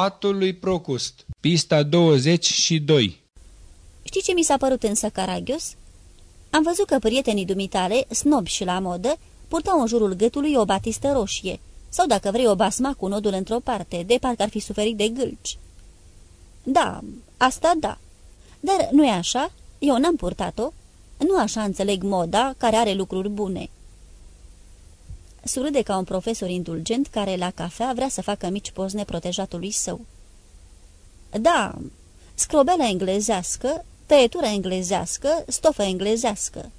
Patul lui Procust, pista 22 Știi ce mi s-a părut însă caragios? Am văzut că prietenii dumitale, snob și la modă, purtau în jurul gâtului o batistă roșie, sau dacă vrei o basma cu nodul într-o parte, de parcă ar fi suferit de gâlci. Da, asta da. Dar nu e așa? Eu n-am purtat-o. Nu așa înțeleg moda, care are lucruri bune. Surâde ca un profesor indulgent care la cafea vrea să facă mici pozne protejatului său. Da, scrobeală englezească, tăietură englezească, stofă englezească.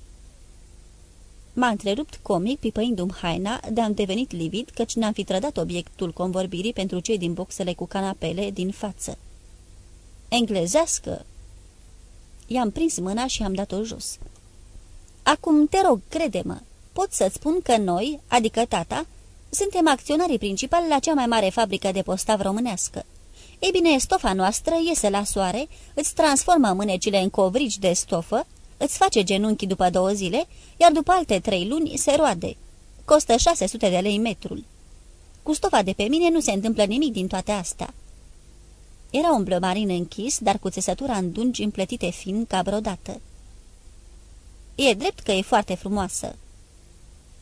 M-a întrerupt comic, pipăindu-mi haina, de-am devenit livid, căci n-am fi trădat obiectul convorbirii pentru cei din boxele cu canapele din față. Englezească? I-am prins mâna și am dat-o jos. Acum, te rog, crede-mă, pot să-ți spun că noi, adică tata, suntem acționarii principali la cea mai mare fabrică de postav românească. Ei bine, stofa noastră iese la soare, îți transformă mânecile în covrigi de stofă, îți face genunchi după două zile, iar după alte trei luni se roade. Costă 600 de lei metrul. Cu stofa de pe mine nu se întâmplă nimic din toate astea. Era un blămarin închis, dar cu țesătura în dungi împletite fin ca brodată. E drept că e foarte frumoasă.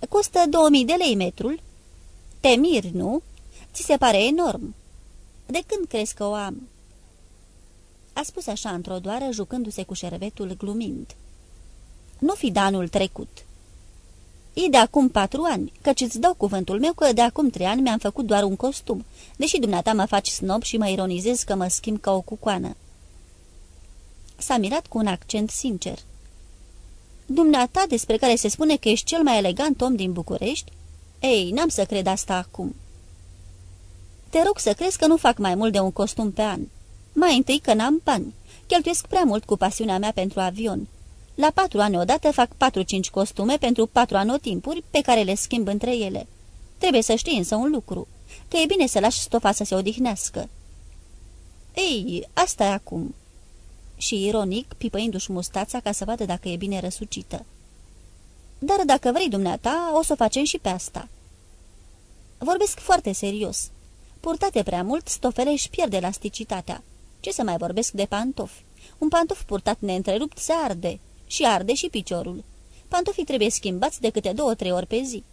Costă 2000 de lei metrul. Te miri, nu? Ți se pare enorm. De când crezi că o am?" A spus așa într-o doară, jucându-se cu șervetul, glumind. Nu fi de anul trecut." E de acum patru ani, căci îți dau cuvântul meu că de acum trei ani mi-am făcut doar un costum, deși dumneata mă faci snob și mă ironizezi că mă schimb ca o cucoană." S-a mirat cu un accent sincer. Dumneata, despre care se spune că ești cel mai elegant om din București? Ei, n-am să cred asta acum." Te rog să crezi că nu fac mai mult de un costum pe an. Mai întâi că n-am bani. Cheltuiesc prea mult cu pasiunea mea pentru avion. La patru ani odată fac patru-cinci costume pentru patru anotimpuri pe care le schimb între ele. Trebuie să știi însă un lucru, că e bine să lași stofa să se odihnească. Ei, asta e acum. Și ironic, pipăindu-și mustața ca să vadă dacă e bine răsucită. Dar dacă vrei dumneata, o să o facem și pe asta. Vorbesc foarte serios. Purtate prea mult, stofele își pierd elasticitatea. Ce să mai vorbesc de pantofi? Un pantof purtat neîntrerupt se arde și arde și piciorul. Pantofii trebuie schimbați de câte două-trei ori pe zi.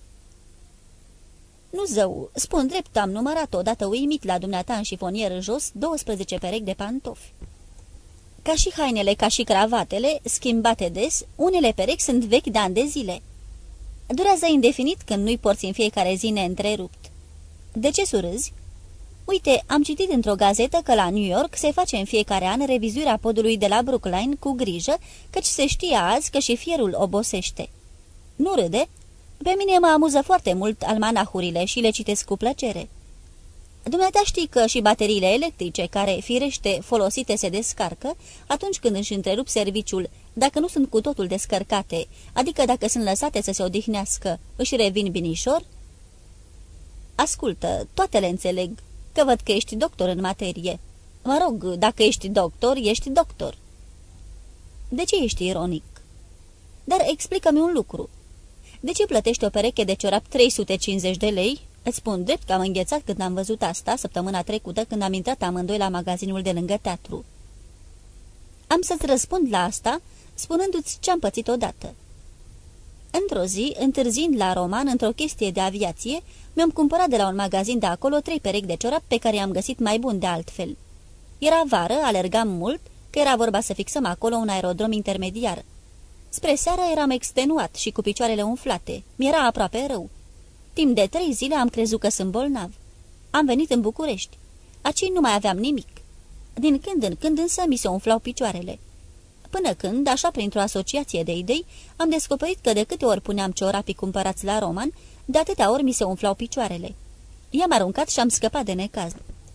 Nu zău, spun drept, am numărat odată uimit la dumneata în șifonier jos 12 perechi de pantofi. Ca și hainele, ca și cravatele, schimbate des, unele perechi sunt vechi de ani de zile. Durează indefinit când nu-i porți în fiecare zi neîntrerupt. De ce surâzi? Uite, am citit într-o gazetă că la New York se face în fiecare an revizuirea podului de la Brookline cu grijă, căci se știe azi că și fierul obosește. Nu râde? Pe mine mă amuză foarte mult almanahurile și le citesc cu plăcere. Dumneata știi că și bateriile electrice, care, firește, folosite se descarcă, atunci când își întrerup serviciul, dacă nu sunt cu totul descărcate, adică dacă sunt lăsate să se odihnească, își revin binișor? Ascultă, toate le înțeleg, că văd că ești doctor în materie. Mă rog, dacă ești doctor, ești doctor. De ce ești ironic? Dar explică-mi un lucru. De ce plătești o pereche de ciorap 350 de lei? Îți spun drept că am înghețat când am văzut asta săptămâna trecută când am intrat amândoi la magazinul de lângă teatru. Am să-ți răspund la asta spunându-ți ce am pățit odată. Într-o zi, întârzind la roman într-o chestie de aviație, mi-am cumpărat de la un magazin de acolo trei perechi de ciorap pe care i-am găsit mai bun de altfel. Era vară, alergam mult, că era vorba să fixăm acolo un aerodrom intermediar. Spre seara eram extenuat și cu picioarele umflate. Mi-era aproape rău. Timp de trei zile am crezut că sunt bolnav. Am venit în București. Aci nu mai aveam nimic. Din când în când însă mi se umflau picioarele. Până când, așa printr-o asociație de idei, am descoperit că de câte ori puneam ciorapii cumpărați la Roman, de atâtea ori mi se umflau picioarele. I-am aruncat și am scăpat de necaz.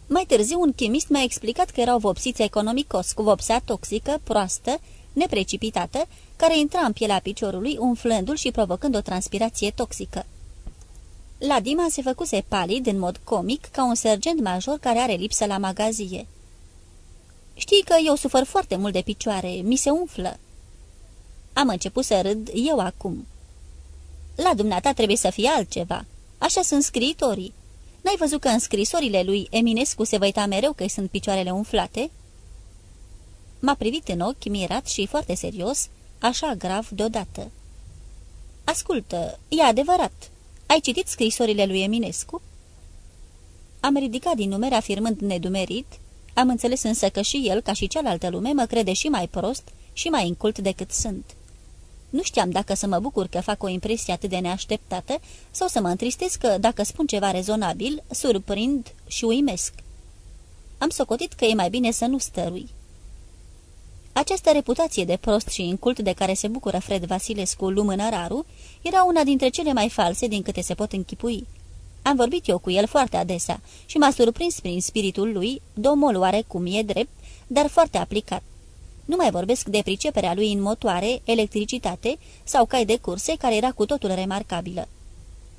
Mai târziu, un chimist mi-a explicat că erau vopsiți economicos, cu vopsea toxică, proastă, neprecipitată, care intra în pielea piciorului, umflându-l și provocând o transpirație toxică. La Dima se făcuse palid în mod comic, ca un sergent major care are lipsă la magazie. Știi că eu sufăr foarte mult de picioare, mi se umflă." Am început să râd eu acum. La dumneata trebuie să fie altceva. Așa sunt scriitorii. N-ai văzut că în scrisorile lui Eminescu se văita mereu că sunt picioarele umflate?" M-a privit în ochi, mirat și foarte serios, așa grav deodată. Ascultă, e adevărat. Ai citit scrisorile lui Eminescu?" Am ridicat din numere afirmând nedumerit, am înțeles însă că și el, ca și cealaltă lume, mă crede și mai prost și mai incult decât sunt. Nu știam dacă să mă bucur că fac o impresie atât de neașteptată sau să mă întristez că, dacă spun ceva rezonabil, surprind și uimesc. Am socotit că e mai bine să nu stărui. Această reputație de prost și incult de care se bucură Fred Vasilescu lumânăraru era una dintre cele mai false din câte se pot închipui. Am vorbit eu cu el foarte adesea și m-a surprins prin spiritul lui, domol oarecum e drept, dar foarte aplicat. Nu mai vorbesc de priceperea lui în motoare, electricitate sau cai de curse, care era cu totul remarcabilă.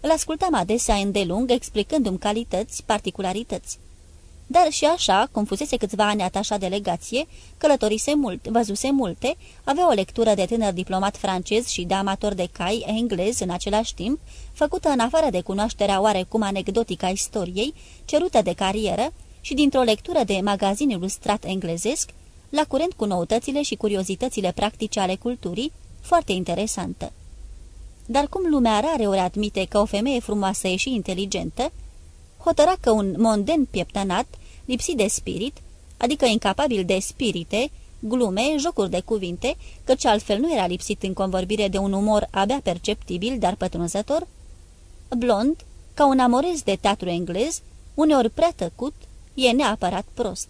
Îl ascultam adesea îndelung, explicându-mi calități, particularități. Dar și așa, cum fusese câțiva ani atașat delegație, călătorise mult, văzuse multe, avea o lectură de tânăr diplomat francez și de amator de cai englez în același timp, făcută în afară de cunoașterea oarecum anecdotică a istoriei, cerută de carieră și dintr-o lectură de magazin ilustrat englezesc, la curent cu noutățile și curiozitățile practice ale culturii, foarte interesantă. Dar cum lumea rare ori admite că o femeie frumoasă e și inteligentă, hotăra că un monden pieptănat, lipsit de spirit, adică incapabil de spirite, glume, jocuri de cuvinte, căci altfel nu era lipsit în convorbire de un umor abia perceptibil, dar pătrunzător, blond, ca un amorez de teatru englez, uneori prea tăcut, e neapărat prost.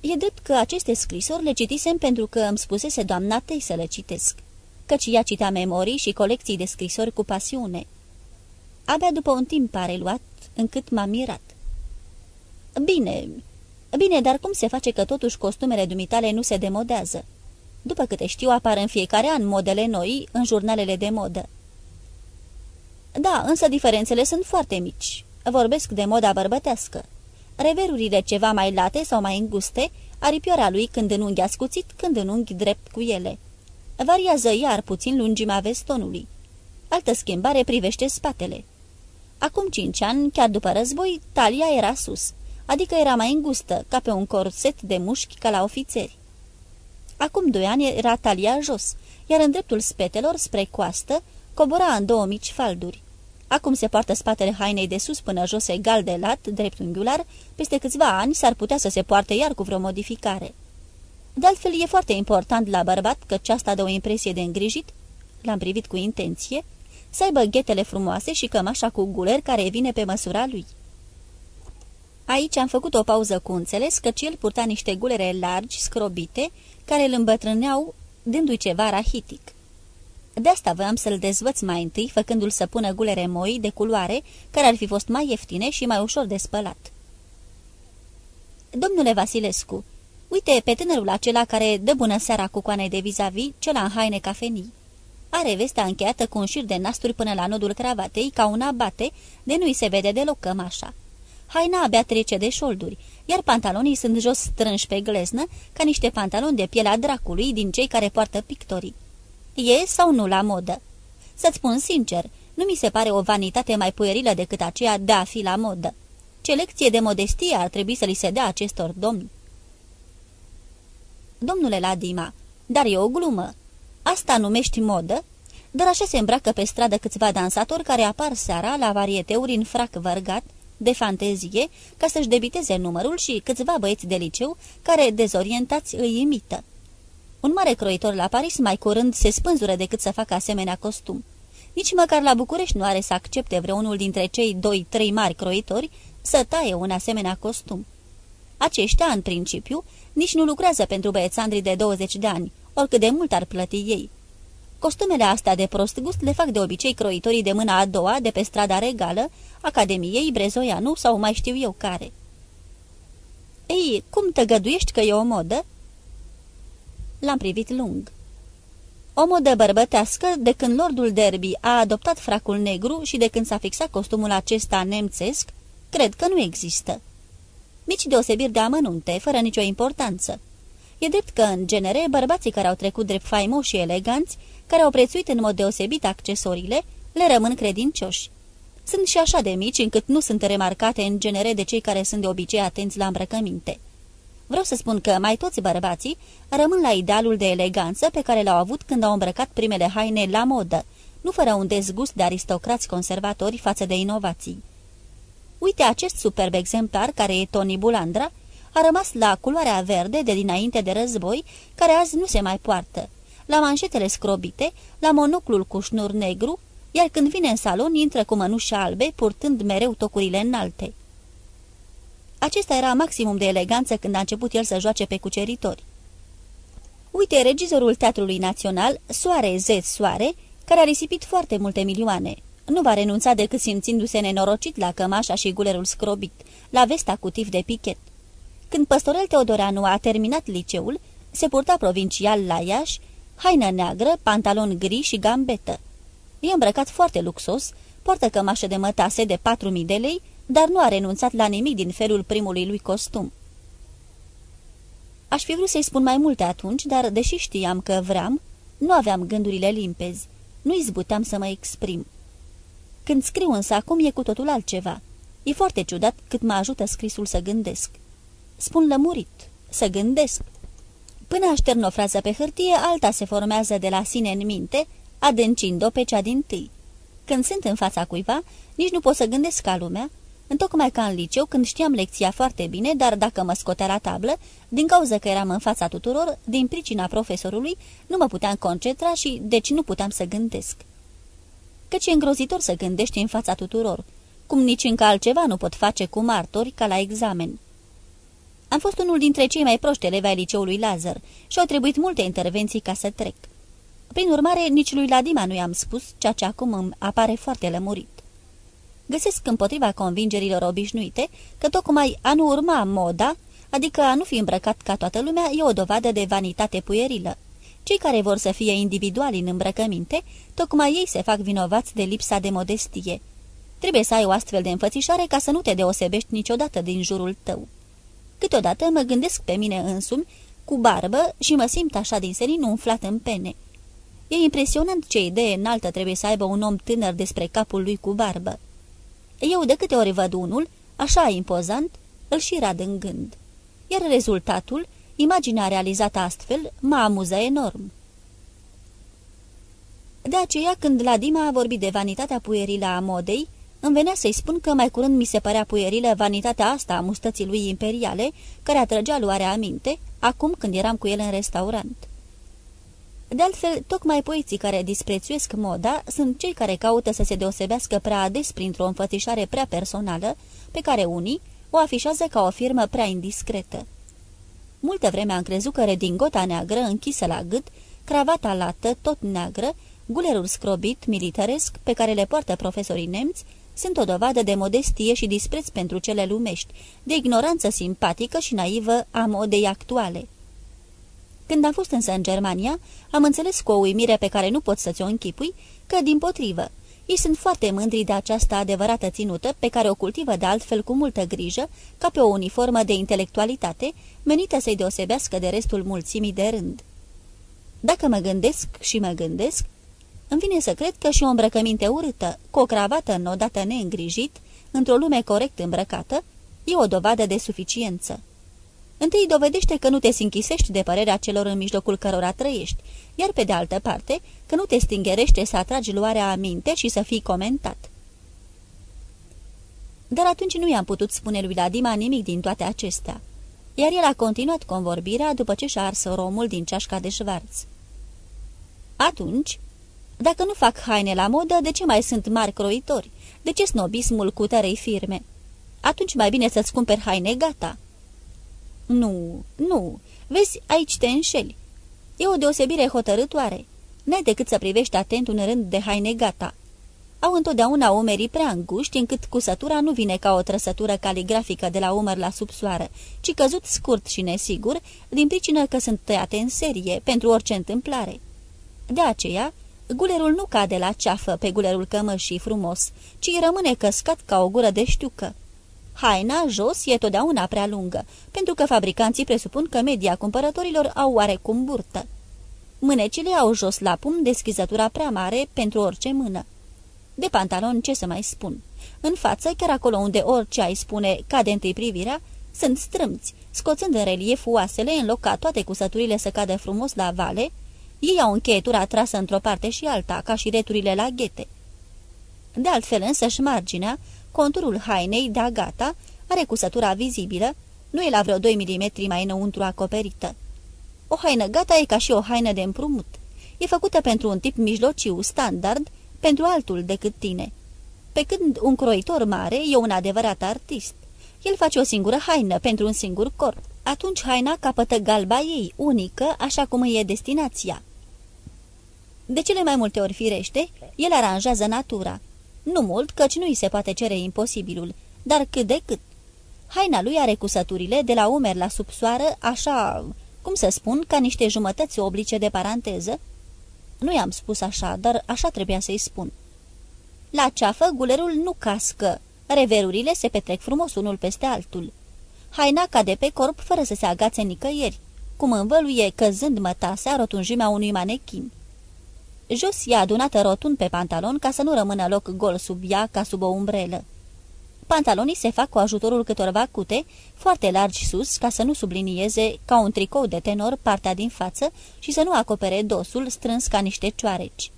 E drept că aceste scrisori le citisem pentru că îmi spusese doamna Tei să le citesc, căci ea citea memorii și colecții de scrisori cu pasiune. Abia după un timp a reluat, încât m-am mirat. Bine, bine, dar cum se face că totuși costumele dumitale nu se demodează? După câte știu, apar în fiecare an modele noi în jurnalele de modă. Da, însă diferențele sunt foarte mici. Vorbesc de moda bărbătească. Reverurile ceva mai late sau mai înguste, aripioara lui când în unghi ascuțit, când în unghi drept cu ele. Variază iar puțin lungimea vestonului. Altă schimbare privește spatele. Acum cinci ani, chiar după război, talia era sus, adică era mai îngustă, ca pe un corset de mușchi ca la ofițeri. Acum doi ani era talia jos, iar în dreptul spetelor, spre coastă, cobora în două mici falduri. Acum se poartă spatele hainei de sus până jos egal de lat, dreptunghiular, peste câțiva ani s-ar putea să se poarte iar cu vreo modificare. De altfel, e foarte important la bărbat, că asta dă o impresie de îngrijit, l-am privit cu intenție, să aibă ghetele frumoase și cămașa cu guler care vine pe măsura lui. Aici am făcut o pauză cu înțeles că el purta niște gulere largi, scrobite, care îl îmbătrâneau, dându-i ceva rahitic. De asta voiam să-l dezvăț mai întâi, făcându-l să pună gulere moi de culoare, care ar fi fost mai ieftine și mai ușor de spălat. Domnule Vasilescu, uite pe tânărul acela care dă bună seara cu coanei de vis-a-vis, cel în haine cafenii. Are vestea încheiată cu un șir de nasturi până la nodul cravatei, ca una bate, de nu-i se vede deloc cămașa. Haina abia trece de șolduri, iar pantalonii sunt jos strânși pe gleznă, ca niște pantaloni de pielea dracului din cei care poartă pictorii. E sau nu la modă? Să-ți spun sincer, nu mi se pare o vanitate mai puerilă decât aceea de a fi la modă. Ce lecție de modestie ar trebui să li se dea acestor domni? Domnule Ladima, dar e o glumă. Asta numești modă? Dar așa se îmbracă pe stradă câțiva dansatori care apar seara la varieteuri în frac vărgat, de fantezie, ca să-și debiteze numărul și câțiva băieți de liceu care, dezorientați, îi imită. Un mare croitor la Paris mai curând se spânzură decât să facă asemenea costum. Nici măcar la București nu are să accepte vreunul dintre cei doi-trei mari croitori să taie un asemenea costum. Aceștia, în principiu, nici nu lucrează pentru băiețandrii de 20 de ani, oricât de mult ar plăti ei. Costumele astea de prost gust le fac de obicei croitorii de mâna a doua de pe strada regală, Academiei, Brezoianu sau mai știu eu care. Ei, cum te găduiești că e o modă? L-am privit lung. O modă bărbătească de când lordul Derby a adoptat fracul negru și de când s-a fixat costumul acesta nemțesc, cred că nu există. Mici deosebiri de amănunte, fără nicio importanță. E drept că, în genere, bărbații care au trecut drept faimoși și eleganți, care au prețuit în mod deosebit accesoriile, le rămân credincioși. Sunt și așa de mici încât nu sunt remarcate în genere de cei care sunt de obicei atenți la îmbrăcăminte. Vreau să spun că mai toți bărbații rămân la idealul de eleganță pe care l-au avut când au îmbrăcat primele haine la modă, nu fără un dezgust de aristocrați conservatori față de inovații. Uite acest superb exemplar care e Tony Bulandra, a rămas la culoarea verde de dinainte de război, care azi nu se mai poartă, la manșetele scrobite, la monoclul cu șnur negru, iar când vine în salon intră cu mănuși albe, purtând mereu tocurile înalte. Acesta era maximum de eleganță când a început el să joace pe cuceritori. Uite, regizorul Teatrului Național, Soare Z. Soare, care a risipit foarte multe milioane. Nu va renunța decât simțindu-se nenorocit la cămașa și gulerul scrobit, la vesta cu tif de pichet. Când păstorel Teodoreanu a terminat liceul, se purta provincial la Iași, haină neagră, pantalon gri și gambetă. E îmbrăcat foarte luxos, poartă cămașă de mătase de 4.000 de lei, dar nu a renunțat la nimic din felul primului lui costum. Aș fi vrut să-i spun mai multe atunci, dar, deși știam că vreau, nu aveam gândurile limpezi. Nu izbuteam să mă exprim. Când scriu însă acum e cu totul altceva. E foarte ciudat cât mă ajută scrisul să gândesc. Spun lămurit, să gândesc. Până aștern o frază pe hârtie, alta se formează de la sine în minte, adâncind-o pe cea din tâi. Când sunt în fața cuiva, nici nu pot să gândesc ca lumea, întocmai ca în liceu, când știam lecția foarte bine, dar dacă mă scotea la tablă, din cauza că eram în fața tuturor, din pricina profesorului, nu mă puteam concentra și deci nu puteam să gândesc. Căci e îngrozitor să gândești în fața tuturor, cum nici încă altceva nu pot face cu martori ca la examen. Am fost unul dintre cei mai proști elevi ai liceului Lazar și au trebuit multe intervenții ca să trec. Prin urmare, nici lui Ladima nu i-am spus, ceea ce acum îmi apare foarte lămurit. Găsesc împotriva convingerilor obișnuite că tocmai a nu urma moda, adică a nu fi îmbrăcat ca toată lumea, e o dovadă de vanitate puierilă. Cei care vor să fie individuali în îmbrăcăminte, tocmai ei se fac vinovați de lipsa de modestie. Trebuie să ai o astfel de înfățișare ca să nu te deosebești niciodată din jurul tău. Câteodată mă gândesc pe mine însumi, cu barbă, și mă simt așa din senin umflat în pene. E impresionant ce idee înaltă trebuie să aibă un om tânăr despre capul lui cu barbă. Eu de câte ori văd unul, așa impozant, îl și rad în gând. Iar rezultatul, imaginea realizată astfel, mă amuză enorm. De aceea, când la Dima a vorbit de vanitatea puierilă a modei, îmi venea să-i spun că mai curând mi se părea puierilă vanitatea asta a mustății lui imperiale, care atrăgea luarea aminte, acum când eram cu el în restaurant. De altfel, tocmai poeții care disprețuiesc moda sunt cei care caută să se deosebească prea ades printr-o înfățișare prea personală, pe care unii o afișează ca o firmă prea indiscretă. Multă vreme am crezut că redingota neagră închisă la gât, cravata lată, tot neagră, gulerul scrobit, militaresc, pe care le poartă profesorii nemți, sunt o dovadă de modestie și dispreț pentru cele lumești, de ignoranță simpatică și naivă a modei actuale. Când am fost însă în Germania, am înțeles cu o uimire pe care nu pot să ți-o închipui, că, din potrivă, ei sunt foarte mândri de această adevărată ținută, pe care o cultivă de altfel cu multă grijă, ca pe o uniformă de intelectualitate, menită să-i deosebească de restul mulțimii de rând. Dacă mă gândesc și mă gândesc, îmi vine să cred că și o îmbrăcăminte urâtă, cu o cravată înodată neîngrijit, într-o lume corect îmbrăcată, e o dovadă de suficiență. Întâi dovedește că nu te sinchisești de părerea celor în mijlocul cărora trăiești, iar pe de altă parte că nu te stingerește să atragi luarea aminte și să fii comentat. Dar atunci nu i-am putut spune lui Ladima nimic din toate acestea, iar el a continuat convorbirea după ce și-a ars romul din ceașca de șvarț. Atunci, dacă nu fac haine la modă, de ce mai sunt mari croitori? De ce snobismul cu tărei firme? Atunci mai bine să-ți cumperi haine gata." Nu, nu, vezi, aici te înșeli. E o deosebire hotărătoare. N-ai decât să privești atent un rând de haine gata. Au întotdeauna umerii prea înguști, încât cusătura nu vine ca o trăsătură caligrafică de la umăr la subsoară, ci căzut scurt și nesigur, din pricină că sunt tăiate în serie, pentru orice întâmplare. De aceea, gulerul nu cade la ceafă pe gulerul cămășii frumos, ci rămâne căscat ca o gură de știucă. Haina jos e totdeauna prea lungă, pentru că fabricanții presupun că media cumpărătorilor au oarecum burtă. Mânecile au jos la pum deschizătura prea mare pentru orice mână. De pantalon, ce să mai spun? În față, chiar acolo unde orice ai spune cade întâi privirea, sunt strâmți, scoțând în relief oasele în loc ca toate cusăturile să cadă frumos la vale, ei au încheietura trasă într-o parte și alta, ca și returile la ghete. De altfel însă și marginea, conturul hainei, de gata, are cusătura vizibilă, nu e la vreo 2 mm mai înăuntru acoperită. O haină gata e ca și o haină de împrumut. E făcută pentru un tip mijlociu, standard, pentru altul decât tine. Pe când un croitor mare e un adevărat artist. El face o singură haină pentru un singur corp. Atunci haina capătă galba ei, unică, așa cum îi e destinația. De cele mai multe ori firește, el aranjează natura. Nu mult, căci nu îi se poate cere imposibilul, dar cât de cât. Haina lui are cusăturile de la umeri la subsoară, așa, cum să spun, ca niște jumătăți oblice de paranteză. Nu i-am spus așa, dar așa trebuia să-i spun. La ceafă, gulerul nu cască, reverurile se petrec frumos unul peste altul. Haina cade pe corp fără să se agațe nicăieri, cum învăluie căzând mătasea rotunjimea unui manechin. Jos e adunată rotund pe pantalon ca să nu rămână loc gol sub ea ca sub o umbrelă. Pantalonii se fac cu ajutorul câtorva cute, foarte largi sus, ca să nu sublinieze ca un tricou de tenor partea din față și să nu acopere dosul strâns ca niște cioareci.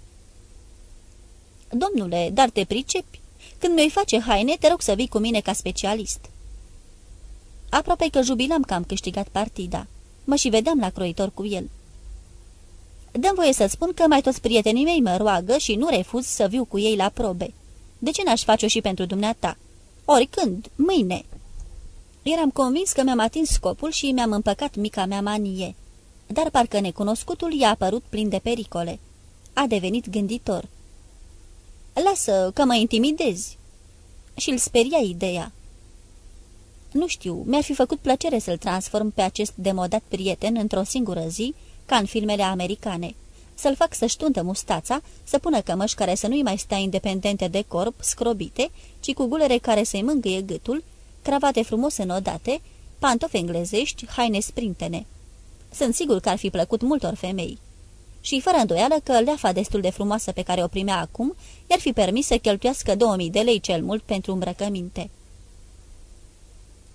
Domnule, dar te pricepi? Când mi-o face haine, te rog să vii cu mine ca specialist." Aproape că jubilam că am câștigat partida. Mă și vedeam la croitor cu el. Dăm voie să spun că mai toți prietenii mei mă roagă și nu refuz să viu cu ei la probe. De ce n-aș face-o și pentru dumneata? Oricând, mâine." Eram convins că mi-am atins scopul și mi-am împăcat mica mea manie. Dar parcă necunoscutul i-a apărut plin de pericole. A devenit gânditor. Lasă că mă intimidezi." Și îl speria ideea. Nu știu, mi-ar fi făcut plăcere să-l transform pe acest demodat prieten într-o singură zi, ca în filmele americane. Să-l fac să-și tundă mustața, să pună cămăși care să nu-i mai stea independente de corp, scrobite, ci cu gulere care să-i mângâie gâtul, cravate frumos înodate, pantofi englezești, haine sprintene. Sunt sigur că ar fi plăcut multor femei și fără îndoială că leafa destul de frumoasă pe care o primea acum i-ar fi permis să cheltuiască 2000 de lei cel mult pentru îmbrăcăminte.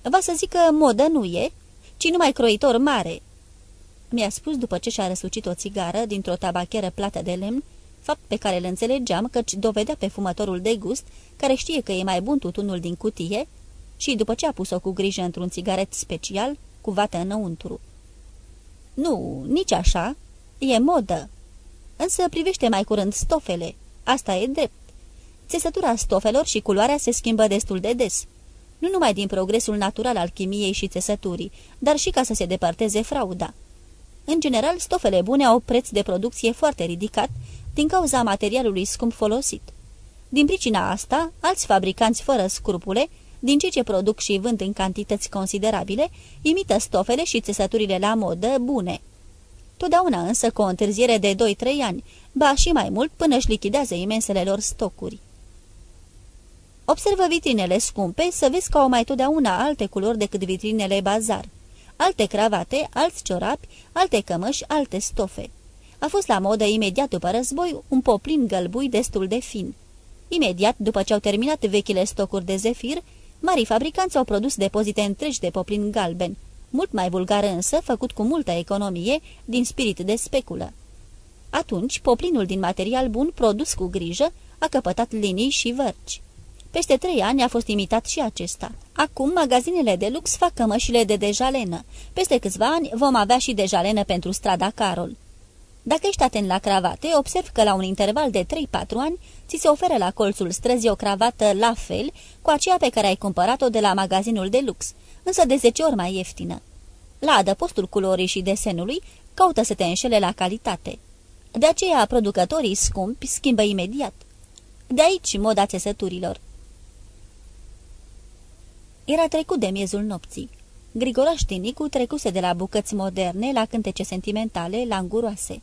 Va să zic că modă nu e, ci numai croitor mare, mi-a spus după ce și-a răsucit o țigară dintr-o tabacheră plată de lemn, fapt pe care îl înțelegeam căci dovedea pe fumătorul de gust, care știe că e mai bun tutunul din cutie, și după ce a pus-o cu grijă într-un țigaret special, cu vată înăuntru. Nu, nici așa, E modă. Însă privește mai curând stofele. Asta e drept. Țesătura stofelor și culoarea se schimbă destul de des. Nu numai din progresul natural al chimiei și țesăturii, dar și ca să se depărteze frauda. În general, stofele bune au preț de producție foarte ridicat din cauza materialului scump folosit. Din pricina asta, alți fabricanți fără scrupule, din ce ce produc și vând în cantități considerabile, imită stofele și țesăturile la modă bune totdeauna însă cu o întârziere de 2-3 ani, ba și mai mult până își lichidează imensele lor stocuri. Observă vitrinele scumpe să vezi că au mai totdeauna alte culori decât vitrinele bazar. Alte cravate, alți ciorapi, alte cămăși, alte stofe. A fost la modă imediat după război un poplin gălbui destul de fin. Imediat după ce au terminat vechile stocuri de zefir, marii fabricanți au produs depozite întregi de poplin galben, mult mai vulgar însă, făcut cu multă economie, din spirit de speculă. Atunci, poplinul din material bun, produs cu grijă, a căpătat linii și vărci. Peste trei ani a fost imitat și acesta. Acum, magazinele de lux fac cămășile de dejalenă. Peste câțiva ani vom avea și dejalenă pentru strada Carol. Dacă ești atent la cravate, observ că la un interval de 3-4 ani ți se oferă la colțul străzii o cravată la fel cu aceea pe care ai cumpărat-o de la magazinul de lux, însă de zece ori mai ieftină. La adăpostul culorii și desenului, caută să te înșele la calitate. De aceea, producătorii scumpi schimbă imediat. De aici moda țesăturilor. Era trecut de miezul nopții. Grigoraș Tinicu trecuse de la bucăți moderne la cântece sentimentale, languroase.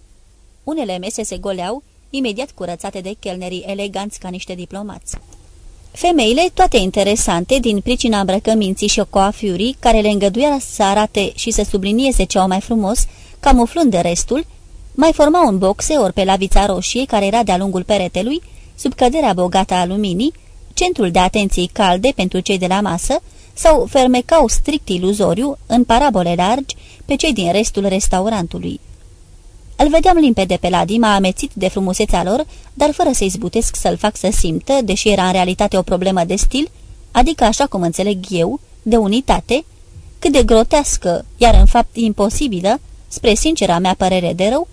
Unele mese se goleau, imediat curățate de chelnerii eleganți ca niște diplomați. Femeile, toate interesante, din pricina îmbrăcăminții și coafiurii, care le îngăduia să arate și să sublinieze cea mai frumos, camuflând de restul, mai formau un boxe ori pe lavița roșie care era de-a lungul peretelui, sub căderea bogată a luminii, centrul de atenție calde pentru cei de la masă, sau fermecau strict iluzoriu, în parabole largi, pe cei din restul restaurantului. Îl vedeam limpede pe Ladima, amețit de frumusețea lor, dar fără să-i zbutesc să-l fac să simtă, deși era în realitate o problemă de stil, adică așa cum înțeleg eu, de unitate, cât de grotească, iar în fapt imposibilă, spre sincera mea părere de rău,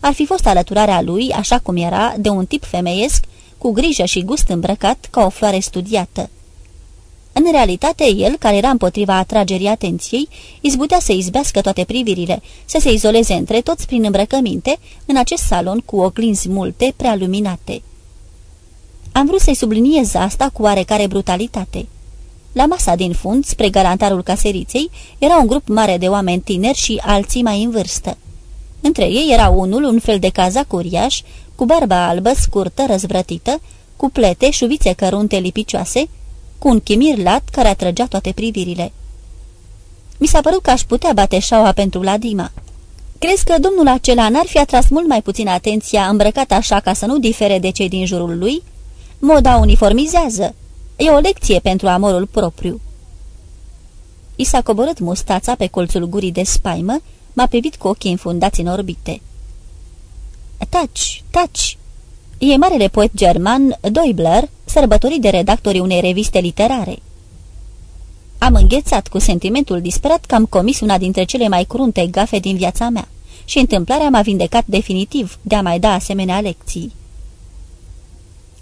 ar fi fost alăturarea lui, așa cum era, de un tip femeiesc, cu grijă și gust îmbrăcat ca o floare studiată. În realitate, el, care era împotriva atragerii atenției, izbutea să izbească toate privirile, să se izoleze între toți prin îmbrăcăminte, în acest salon cu oglinzi multe, prea luminate. Am vrut să-i subliniez asta cu oarecare brutalitate. La masa din fund, spre galantarul caseriței, era un grup mare de oameni tineri și alții mai în vârstă. Între ei era unul, un fel de cazac uriaș, cu barba albă, scurtă, răzvrătită, cu plete, șuvițe cărunte lipicioase, cu un chimir lat care atrăgea toate privirile. Mi s-a părut că aș putea bate șaua pentru Ladima. Crezi că domnul acela n-ar fi atras mult mai puțin atenția îmbrăcat așa ca să nu difere de cei din jurul lui? Moda uniformizează. E o lecție pentru amorul propriu. I s-a coborât mustața pe colțul gurii de spaimă, m-a privit cu ochii înfundați în orbite. Taci, taci! E marele poet german Doibler, sărbătorit de redactorii unei reviste literare. Am înghețat cu sentimentul disperat că am comis una dintre cele mai crunte gafe din viața mea și întâmplarea m-a vindecat definitiv de a mai da asemenea lecții.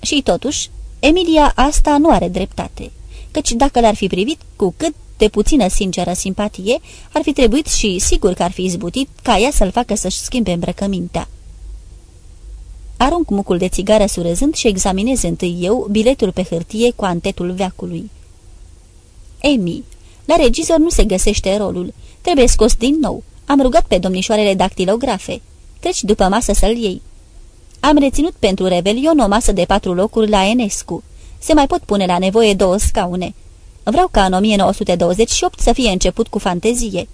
Și totuși, Emilia asta nu are dreptate, căci dacă l-ar fi privit cu cât de puțină sinceră simpatie, ar fi trebuit și sigur că ar fi izbutit ca ea să-l facă să-și schimbe îmbrăcămintea. Arunc mucul de țigară surâzând și examinez întâi eu biletul pe hârtie cu antetul veacului. Emi, la regizor nu se găsește rolul. Trebuie scos din nou. Am rugat pe domnișoarele dactilografe. Treci după masă să-l iei. Am reținut pentru rebelion o masă de patru locuri la Enescu. Se mai pot pune la nevoie două scaune. Vreau ca în 1928 să fie început cu fantezie.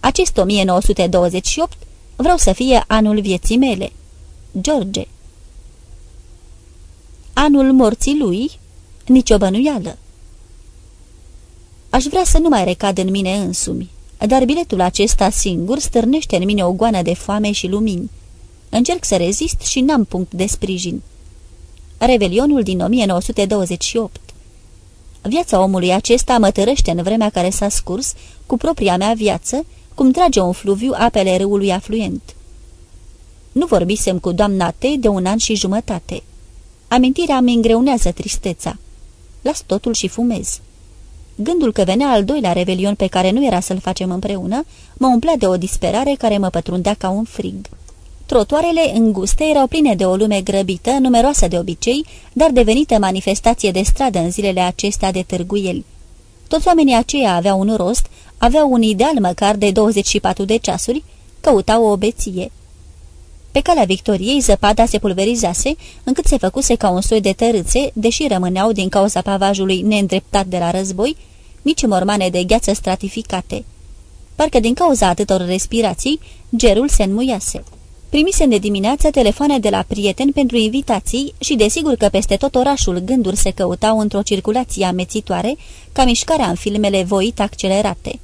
Acest 1928 vreau să fie anul vieții mele. George Anul morții lui? Nici o bănuială. Aș vrea să nu mai recad în mine însumi, dar biletul acesta singur stârnește în mine o goană de foame și lumini. Încerc să rezist și n-am punct de sprijin. Revelionul din 1928 Viața omului acesta mă tărăște în vremea care s-a scurs, cu propria mea viață, cum trage un fluviu apele râului afluent. Nu vorbisem cu doamna T de un an și jumătate. Amintirea mi îngreunează tristeța. Las totul și fumez. Gândul că venea al doilea revelion pe care nu era să-l facem împreună, mă umplea de o disperare care mă pătrundea ca un frig. Trotoarele înguste erau pline de o lume grăbită, numeroasă de obicei, dar devenită manifestație de stradă în zilele acestea de târguieli. Toți oamenii aceia aveau un rost, aveau un ideal măcar de 24 de ceasuri, căutau o obeție. Pe calea victoriei zăpada se pulverizase, încât se făcuse ca un soi de tărâțe, deși rămâneau din cauza pavajului neîndreptat de la război, mici mormane de gheață stratificate. Parcă din cauza atâtor respirații, gerul se înmuiase. Primisem de dimineață telefoane de la prieteni pentru invitații și desigur că peste tot orașul gânduri se căutau într-o circulație amețitoare, ca mișcarea în filmele voit accelerate.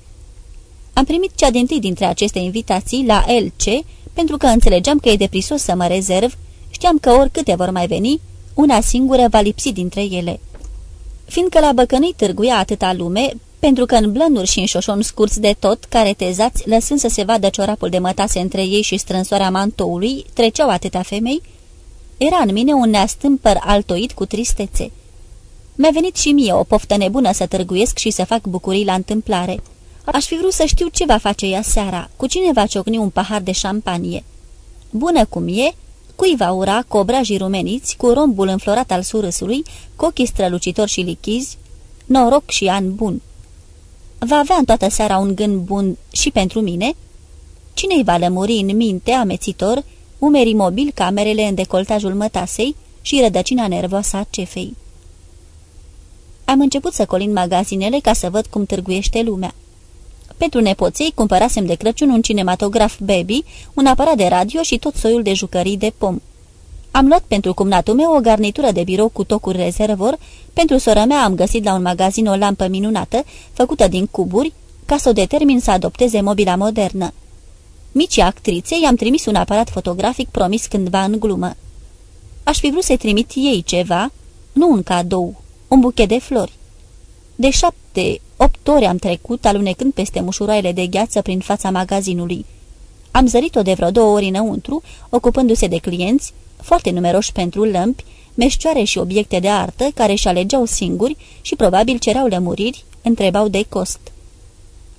Am primit cea din dintre aceste invitații la LC, pentru că înțelegeam că e deprisos să mă rezerv, știam că oricâte vor mai veni, una singură va lipsi dintre ele. Fiindcă la băcănii târguia atâta lume, pentru că în blănuri și în șoșon scurți de tot, care tezați, lăsând să se vadă ciorapul de mătase între ei și strânsoarea mantoului, treceau atâtea femei, era în mine un neastâmpăr altoid cu tristețe. Mi-a venit și mie o poftă nebună să târguiesc și să fac bucurii la întâmplare. Aș fi vrut să știu ce va face ea seara, cu cine va ciocni un pahar de șampanie. Bună cum e, cui va ura cu obrajii rumeniți, cu rombul înflorat al surâsului, cu ochii strălucitori și lichizi, noroc și an bun. Va avea în toată seara un gând bun și pentru mine? Cine-i va lămuri în minte amețitor, umerii mobil camerele în decoltajul mătasei și rădăcina nervoasă a cefei? Am început să colin magazinele ca să văd cum târguiește lumea. Pentru nepoței cumpărasem de Crăciun un cinematograf baby, un aparat de radio și tot soiul de jucării de pom. Am luat pentru cumnatul meu o garnitură de birou cu tocuri rezervor, pentru sora mea am găsit la un magazin o lampă minunată, făcută din cuburi, ca să o determin să adopteze mobila modernă. Micii actrițe i-am trimis un aparat fotografic promis cândva în glumă. Aș fi vrut să-i trimit ei ceva, nu un cadou, un buchet de flori. De șapte, opt ore am trecut, alunecând peste mușuroaiele de gheață prin fața magazinului. Am zărit-o de vreo două ori înăuntru, ocupându-se de clienți, foarte numeroși pentru lămpi, meșcioare și obiecte de artă care își alegeau singuri și probabil cereau lămuriri, întrebau de cost.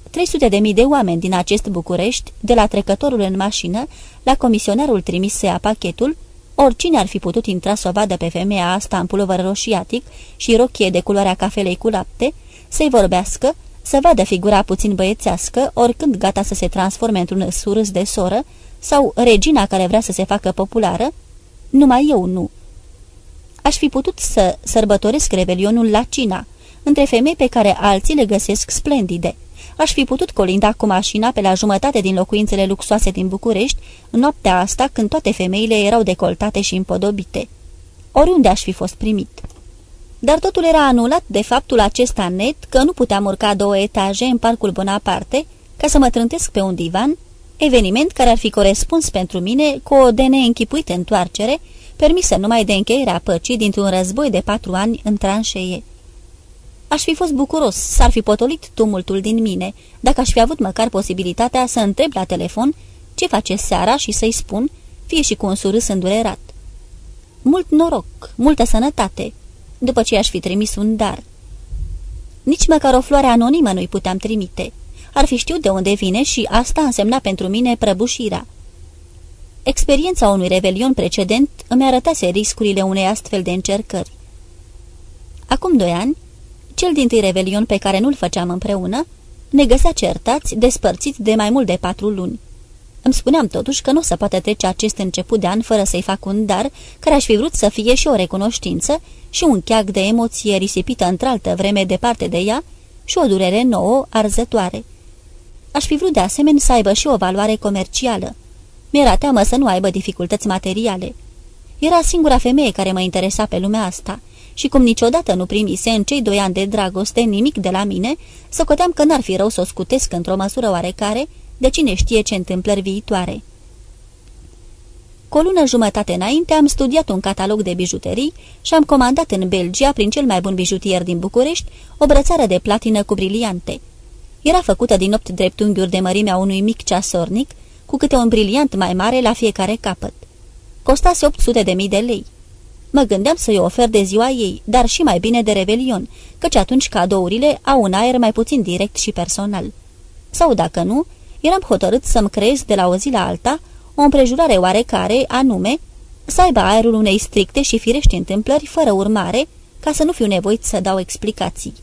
300 de mii de oameni din acest București, de la trecătorul în mașină, la comisionarul trimis să ia pachetul, oricine ar fi putut intra să o vadă pe femeia asta în pulovăr roșiatic și rochie de culoarea cafelei cu lapte, să-i vorbească, să vadă figura puțin băiețească, oricând gata să se transforme într-un surâs de soră, sau regina care vrea să se facă populară, numai eu nu. Aș fi putut să sărbătoresc revelionul la Cina, între femei pe care alții le găsesc splendide. Aș fi putut colinda cu mașina pe la jumătate din locuințele luxoase din București, în noaptea asta când toate femeile erau decoltate și împodobite. Oriunde aș fi fost primit. Dar totul era anulat de faptul acesta net că nu puteam urca două etaje în parcul Bonaparte ca să mă trântesc pe un divan, eveniment care ar fi corespuns pentru mine cu o de neînchipuită întoarcere, permisă numai de încheierea păcii dintr-un război de patru ani în tranșee. Aș fi fost bucuros, s-ar fi potolit tumultul din mine, dacă aș fi avut măcar posibilitatea să întreb la telefon ce face seara și să-i spun, fie și cu un surâs îndurerat. Mult noroc, multă sănătate, după ce aș fi trimis un dar. Nici măcar o floare anonimă nu-i puteam trimite. Ar fi știut de unde vine și asta însemna pentru mine prăbușirea. Experiența unui revelion precedent îmi arătase riscurile unei astfel de încercări. Acum doi ani, cel din tâi revelion pe care nu-l făceam împreună, ne găsea certați, despărțiți de mai mult de patru luni. Îmi spuneam totuși că nu se poate trece acest început de an fără să-i fac un dar, care aș fi vrut să fie și o recunoștință și un cheag de emoție risipită într-altă vreme departe de ea și o durere nouă, arzătoare. Aș fi vrut de asemenea să aibă și o valoare comercială. Mi-era teamă să nu aibă dificultăți materiale. Era singura femeie care mă interesa pe lumea asta și cum niciodată nu primise în cei doi ani de dragoste nimic de la mine, socoteam că n-ar fi rău să o scutesc într-o măsură oarecare de cine știe ce întâmplări viitoare. Cu o lună jumătate înainte am studiat un catalog de bijuterii și am comandat în Belgia, prin cel mai bun bijutier din București, o brățară de platină cu briliante. Era făcută din opt dreptunghiuri de mărimea unui mic ceasornic, cu câte un briliant mai mare la fiecare capăt. Costase 800 de mii de lei. Mă gândeam să-i ofer de ziua ei, dar și mai bine de revelion, căci atunci cadourile au un aer mai puțin direct și personal. Sau dacă nu, eram hotărât să-mi creez de la o zi la alta o împrejurare oarecare, anume, să aibă aerul unei stricte și firești întâmplări fără urmare, ca să nu fiu nevoit să dau explicații.